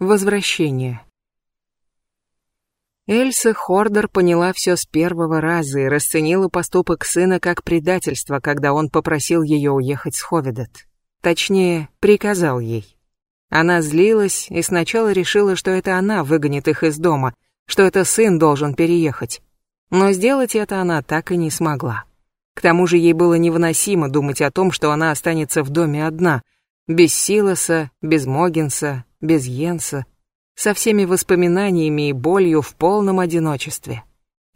Возвращение. Эльса Хордер поняла все с первого раза и расценила поступок сына как предательство, когда он попросил ее уехать с Ховедет. Точнее, приказал ей. Она злилась и сначала решила, что это она выгонит их из дома, что это сын должен переехать. Но сделать это она так и не смогла. К тому же ей было невыносимо думать о том, что она останется в доме одна, без Силоса, без Могинса, без Йенса, со всеми воспоминаниями и болью в полном одиночестве.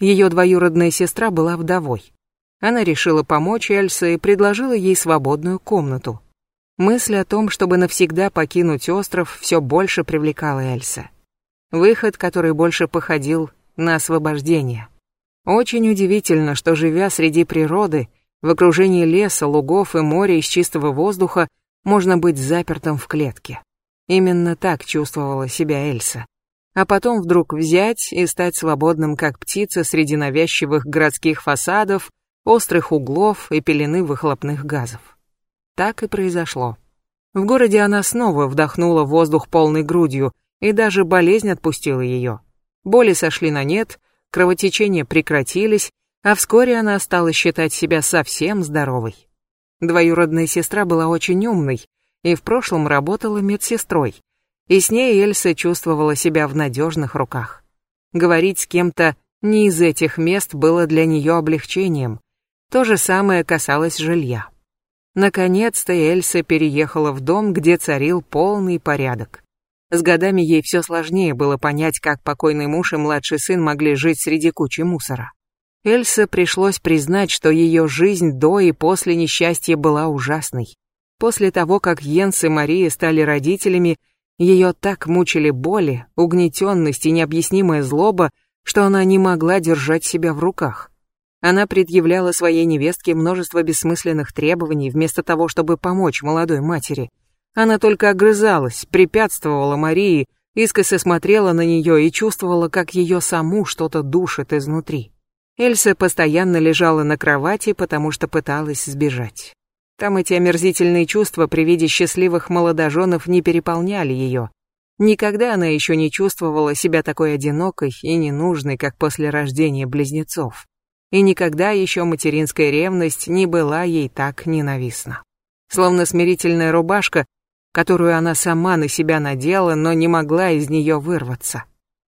Ее двоюродная сестра была вдовой. Она решила помочь Эльсе и предложила ей свободную комнату. Мысль о том, чтобы навсегда покинуть остров, все больше привлекала Эльса. Выход, который больше походил на освобождение. Очень удивительно, что живя среди природы, в окружении леса, лугов и моря из чистого воздуха, можно быть запертым в клетке. Именно так чувствовала себя Эльса. А потом вдруг взять и стать свободным, как птица среди навязчивых городских фасадов, острых углов и пелены выхлопных газов. Так и произошло. В городе она снова вдохнула воздух полной грудью, и даже болезнь отпустила ее. Боли сошли на нет, кровотечения прекратились, а вскоре она стала считать себя совсем здоровой. Двоюродная сестра была очень умной, и в прошлом работала медсестрой, и с ней Эльса чувствовала себя в надежных руках. Говорить с кем-то не из этих мест было для нее облегчением. То же самое касалось жилья. Наконец-то Эльса переехала в дом, где царил полный порядок. С годами ей все сложнее было понять, как покойный муж и младший сын могли жить среди кучи мусора. Эльсе пришлось признать, что ее жизнь до и после несчастья была ужасной. После того, как Йенс и Мария стали родителями, ее так мучили боли, угнетенность и необъяснимая злоба, что она не могла держать себя в руках. Она предъявляла своей невестке множество бессмысленных требований вместо того, чтобы помочь молодой матери. Она только огрызалась, препятствовала Марии, искоса смотрела на нее и чувствовала, как ее саму что-то душит изнутри. Эльса постоянно лежала на кровати, потому что пыталась сбежать. Там эти омерзительные чувства при виде счастливых молодоженов не переполняли ее. Никогда она еще не чувствовала себя такой одинокой и ненужной, как после рождения близнецов. И никогда еще материнская ревность не была ей так ненавистна. Словно смирительная рубашка, которую она сама на себя надела, но не могла из нее вырваться.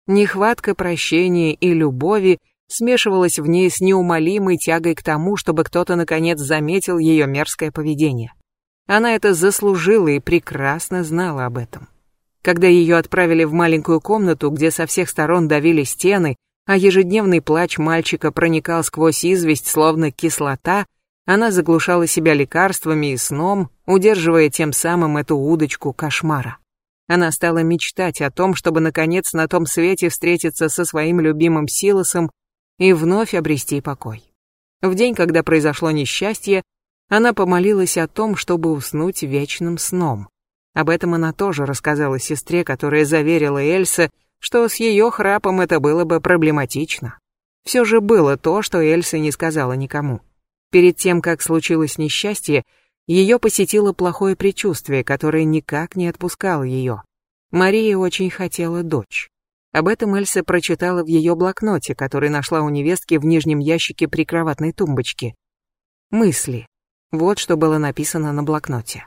Нехватка прощения и любови смешивалась в ней с неумолимой тягой к тому, чтобы кто-то наконец заметил ее мерзкое поведение. Она это заслужила и прекрасно знала об этом. Когда ее отправили в маленькую комнату, где со всех сторон давили стены, а ежедневный плач мальчика проникал сквозь известь, словно кислота, она заглушала себя лекарствами и сном, удерживая тем самым эту удочку кошмара. Она стала мечтать о том, чтобы наконец на том свете встретиться со своим любимым Силосом и вновь обрести покой. В день, когда произошло несчастье, она помолилась о том, чтобы уснуть вечным сном. Об этом она тоже рассказала сестре, которая заверила Эльса, что с ее храпом это было бы проблематично. Все же было то, что Эльса не сказала никому. Перед тем, как случилось несчастье, ее посетило плохое предчувствие, которое никак не отпускало ее. Мария очень хотела дочь. Об этом Эльса прочитала в ее блокноте, который нашла у невестки в нижнем ящике прикроватной тумбочки. Мысли. Вот что было написано на блокноте.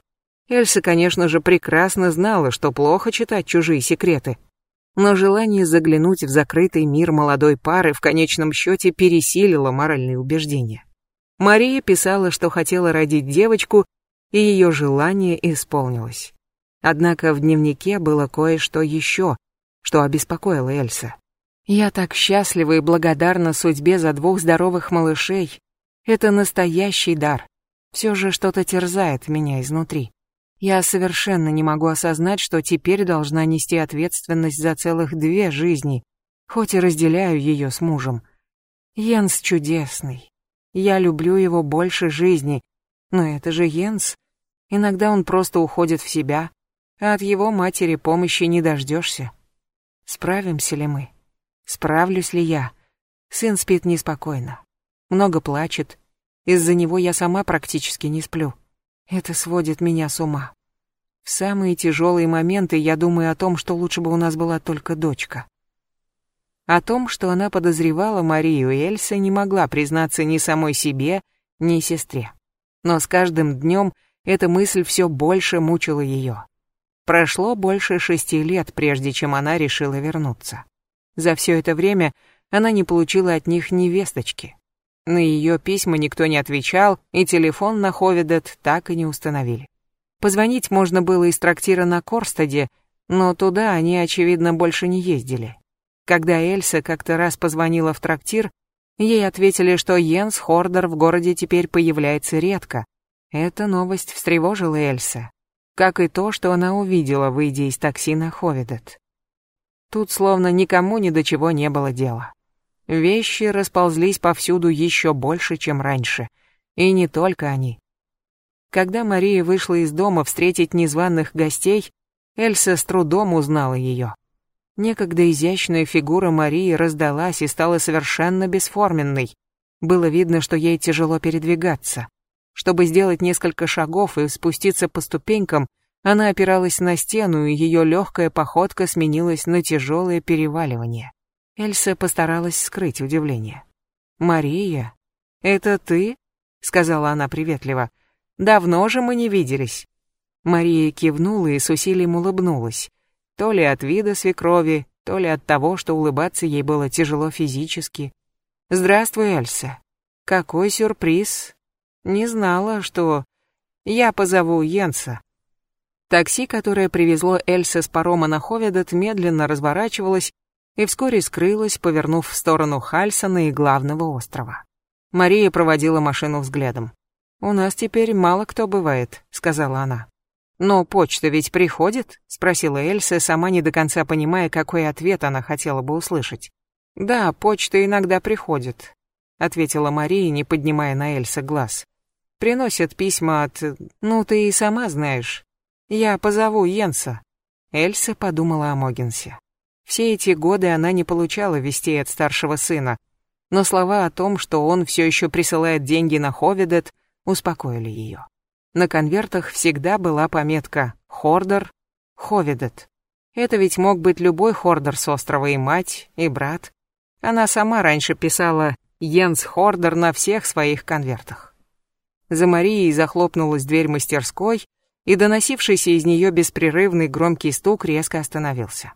Эльса, конечно же, прекрасно знала, что плохо читать чужие секреты. Но желание заглянуть в закрытый мир молодой пары в конечном счете пересилило моральные убеждения. Мария писала, что хотела родить девочку, и ее желание исполнилось. Однако в дневнике было кое-что еще, что обеспокоило Эльса. «Я так счастлива и благодарна судьбе за двух здоровых малышей. Это настоящий дар. Все же что-то терзает меня изнутри. Я совершенно не могу осознать, что теперь должна нести ответственность за целых две жизни, хоть и разделяю ее с мужем. Йенс чудесный. Я люблю его больше жизни. Но это же Йенс. Иногда он просто уходит в себя, а от его матери помощи не дождешься. Справимся ли мы? Справлюсь ли я? Сын спит неспокойно. Много плачет. Из-за него я сама практически не сплю. Это сводит меня с ума. В самые тяжелые моменты я думаю о том, что лучше бы у нас была только дочка. О том, что она подозревала Марию, Эльса не могла признаться ни самой себе, ни сестре. Но с каждым днем эта мысль все больше мучила ее. Прошло больше шести лет, прежде чем она решила вернуться. За все это время она не получила от них ни весточки. На ее письма никто не отвечал, и телефон на Ховедет так и не установили. Позвонить можно было из трактира на Корстаде, но туда они, очевидно, больше не ездили. Когда Эльса как-то раз позвонила в трактир, ей ответили, что Йенс Хордер в городе теперь появляется редко. Эта новость встревожила Эльса, как и то, что она увидела, выйдя из такси на Ховедет. Тут словно никому ни до чего не было дела. Вещи расползлись повсюду еще больше, чем раньше. И не только они. Когда Мария вышла из дома встретить незваных гостей, Эльса с трудом узнала ее. Некогда изящная фигура Марии раздалась и стала совершенно бесформенной. Было видно, что ей тяжело передвигаться. Чтобы сделать несколько шагов и спуститься по ступенькам, она опиралась на стену, и ее легкая походка сменилась на тяжелое переваливание. Эльса постаралась скрыть удивление. «Мария, это ты?» — сказала она приветливо. «Давно же мы не виделись». Мария кивнула и с усилием улыбнулась. То ли от вида свекрови, то ли от того, что улыбаться ей было тяжело физически. «Здравствуй, Эльса. Какой сюрприз. Не знала, что... Я позову Йенса». Такси, которое привезло Эльса с парома на Ховедет, медленно разворачивалось и вскоре скрылось, повернув в сторону Хальсона и главного острова. Мария проводила машину взглядом. «У нас теперь мало кто бывает», — сказала она. «Но почта ведь приходит?» — спросила Эльса, сама не до конца понимая, какой ответ она хотела бы услышать. «Да, почта иногда приходит», — ответила Мария, не поднимая на Эльса глаз. «Приносят письма от... Ну, ты и сама знаешь. Я позову Йенса». Эльса подумала о Могенсе. Все эти годы она не получала вестей от старшего сына, но слова о том, что он все еще присылает деньги на Ховедет, успокоили ее. На конвертах всегда была пометка «Хордер», «Ховедет». Это ведь мог быть любой Хордер с острова и мать, и брат. Она сама раньше писала «Йенс Хордер» на всех своих конвертах. За Марией захлопнулась дверь мастерской, и доносившийся из нее беспрерывный громкий стук резко остановился.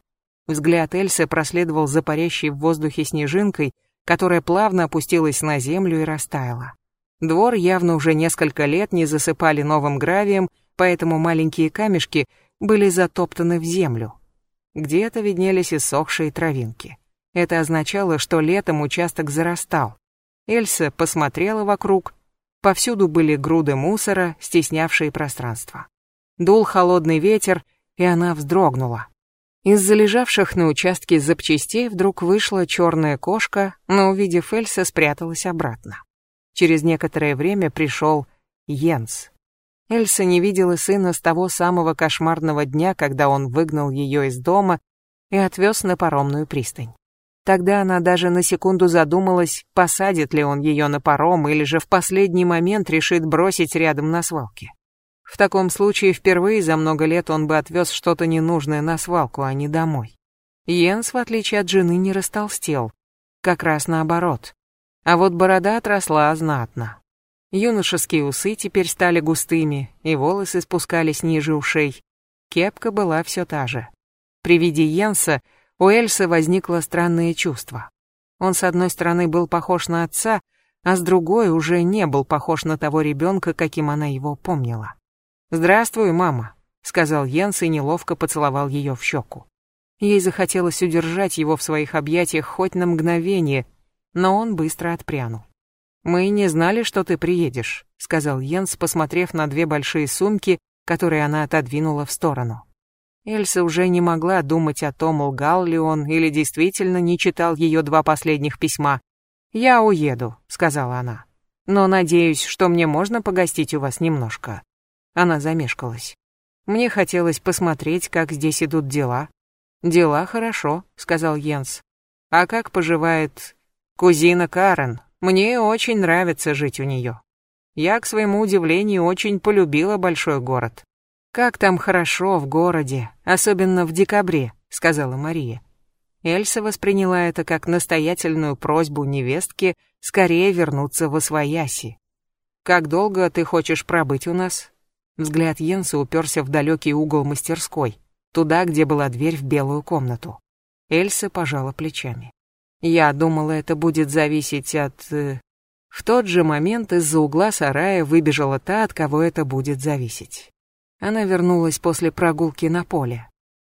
Взгляд Эльсы проследовал за парящей в воздухе снежинкой, которая плавно опустилась на землю и растаяла. Двор явно уже несколько лет не засыпали новым гравием, поэтому маленькие камешки были затоптаны в землю. Где-то виднелись иссохшие травинки. Это означало, что летом участок зарастал. Эльса посмотрела вокруг. Повсюду были груды мусора, стеснявшие пространство. Дул холодный ветер, и она вздрогнула. Из залежавших на участке запчастей вдруг вышла черная кошка, но, увидев Эльса, спряталась обратно. Через некоторое время пришел Йенс. Эльса не видела сына с того самого кошмарного дня, когда он выгнал ее из дома и отвез на паромную пристань. Тогда она даже на секунду задумалась, посадит ли он ее на паром или же в последний момент решит бросить рядом на свалке. В таком случае впервые за много лет он бы отвез что-то ненужное на свалку, а не домой. Йенс, в отличие от жены, не растолстел. Как раз наоборот. А вот борода отросла знатно. Юношеские усы теперь стали густыми, и волосы спускались ниже ушей. Кепка была все та же. При виде Йенса у Эльсы возникло странное чувство. Он с одной стороны был похож на отца, а с другой уже не был похож на того ребенка, каким она его помнила. «Здравствуй, мама», — сказал Йенс и неловко поцеловал ее в щеку. Ей захотелось удержать его в своих объятиях хоть на мгновение, но он быстро отпрянул. «Мы не знали, что ты приедешь», — сказал Йенс, посмотрев на две большие сумки, которые она отодвинула в сторону. Эльса уже не могла думать о том, лгал ли он или действительно не читал ее два последних письма. «Я уеду», — сказала она. «Но надеюсь, что мне можно погостить у вас немножко». Она замешкалась. «Мне хотелось посмотреть, как здесь идут дела». «Дела хорошо», — сказал Йенс. «А как поживает Кузина Карен. Мне очень нравится жить у нее. Я, к своему удивлению, очень полюбила большой город. «Как там хорошо в городе, особенно в декабре», — сказала Мария. Эльса восприняла это как настоятельную просьбу невестки скорее вернуться в Освояси. «Как долго ты хочешь пробыть у нас?» Взгляд Йенса уперся в далекий угол мастерской, туда, где была дверь в белую комнату. Эльса пожала плечами. «Я думала, это будет зависеть от...» э, В тот же момент из-за угла сарая выбежала та, от кого это будет зависеть. Она вернулась после прогулки на поле.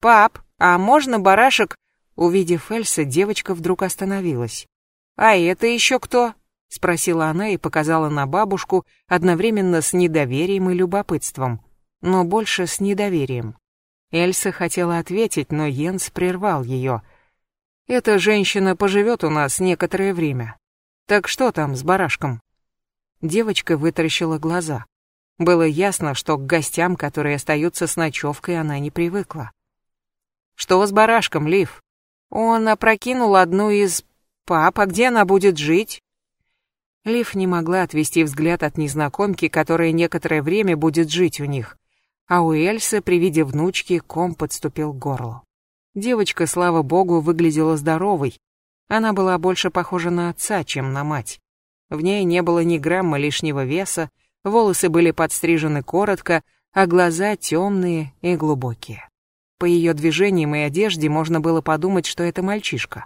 «Пап, а можно барашек?» Увидев Эльса, девочка вдруг остановилась. «А это еще кто?» — спросила она и показала на бабушку одновременно с недоверием и любопытством, но больше с недоверием. Эльса хотела ответить, но Йенс прервал ее. «Эта женщина поживет у нас некоторое время. Так что там с барашком?» Девочка вытаращила глаза. Было ясно, что к гостям, которые остаются с ночевкой, она не привыкла. «Что с барашком, Лив?» «Он опрокинул одну из... Пап, а где она будет жить?» Лив не могла отвести взгляд от незнакомки, которая некоторое время будет жить у них, а у Эльсы при виде внучки ком подступил к горлу. Девочка, слава богу, выглядела здоровой. Она была больше похожа на отца, чем на мать. В ней не было ни грамма лишнего веса, волосы были подстрижены коротко, а глаза темные и глубокие. По ее движениям и одежде можно было подумать, что это мальчишка.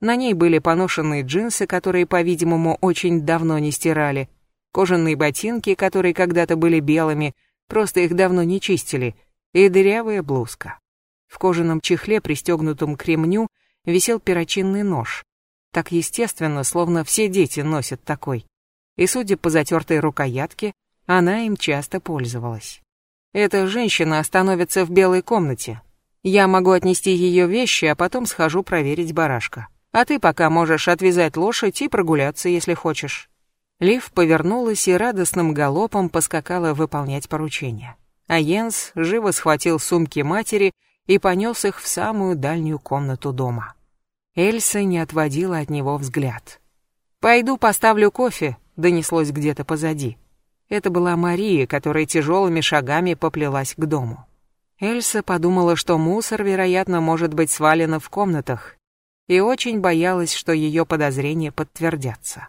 На ней были поношенные джинсы, которые, по-видимому, очень давно не стирали, кожаные ботинки, которые когда-то были белыми, просто их давно не чистили, и дырявая блузка. В кожаном чехле, пристегнутом к ремню, висел перочинный нож. Так естественно, словно все дети носят такой и, судя по затертой рукоятке, она им часто пользовалась. Эта женщина остановится в белой комнате. Я могу отнести ее вещи, а потом схожу проверить барашка. А ты пока можешь отвязать лошадь и прогуляться, если хочешь. Лив повернулась и радостным галопом поскакала выполнять поручение. А Йенс живо схватил сумки матери и понес их в самую дальнюю комнату дома. Эльса не отводила от него взгляд. «Пойду поставлю кофе», донеслось где-то позади. Это была Мария, которая тяжелыми шагами поплелась к дому. Эльса подумала, что мусор, вероятно, может быть свален в комнатах, и очень боялась, что ее подозрения подтвердятся.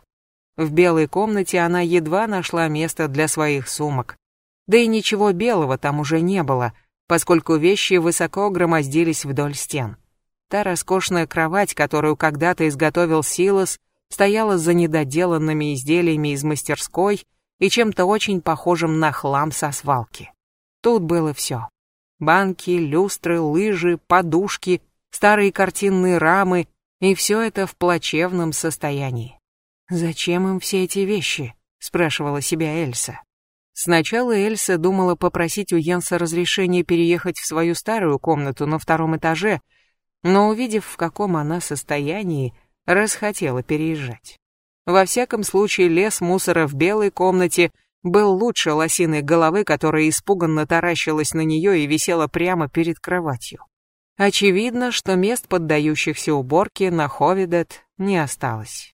В белой комнате она едва нашла место для своих сумок. Да и ничего белого там уже не было, поскольку вещи высоко громоздились вдоль стен. Та роскошная кровать, которую когда-то изготовил Силос, стояла за недоделанными изделиями из мастерской и чем-то очень похожим на хлам со свалки. Тут было все. Банки, люстры, лыжи, подушки, старые картинные рамы, и все это в плачевном состоянии. «Зачем им все эти вещи?» — спрашивала себя Эльса. Сначала Эльса думала попросить у Йенса разрешения переехать в свою старую комнату на втором этаже, но увидев, в каком она состоянии, расхотела переезжать. Во всяком случае, лес мусора в белой комнате был лучше лосиной головы, которая испуганно таращилась на нее и висела прямо перед кроватью. Очевидно, что мест, поддающихся уборке, на Ховидет не осталось.